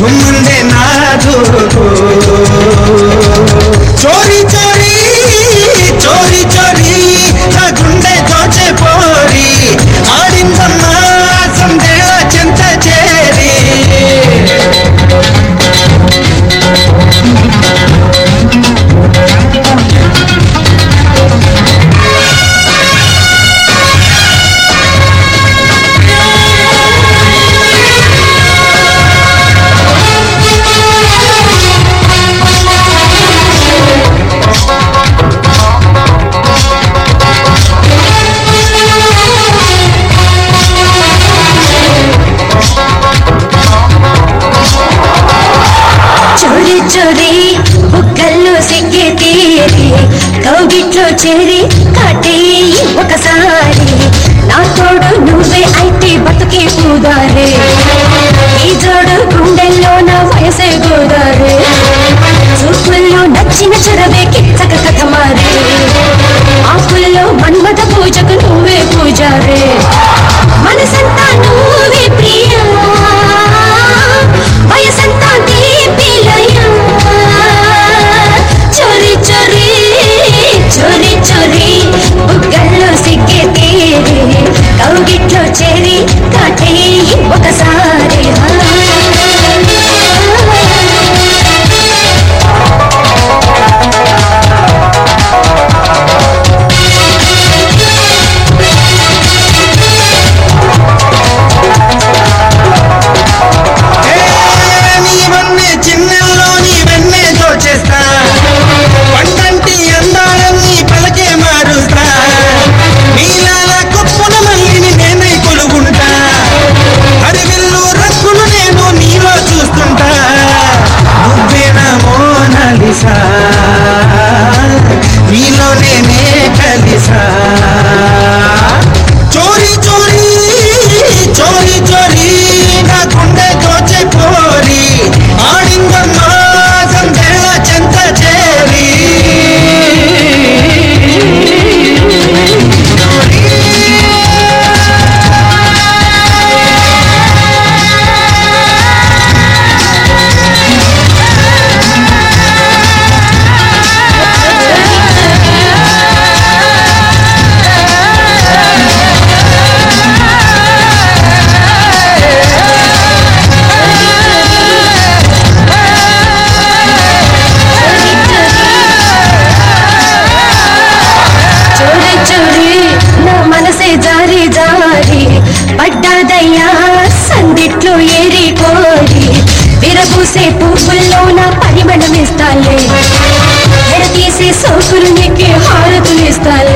손문대 నుంచుని బుగ్గల్లో సిగ్గి తీరి కౌగిట్లో చేరి కాటి ఒకసారి. నా తోడు నువ్వే అయితే బతుకే పూదారే ఒకసారి పడ్డాదయ్యా సందిట్లో ఏరి కోరి విరబూసే పువ్వుల్లో నా పరిమళం ఇస్తాలే. తీసే సోకులు నీకే హారతులు ఇస్తాలే.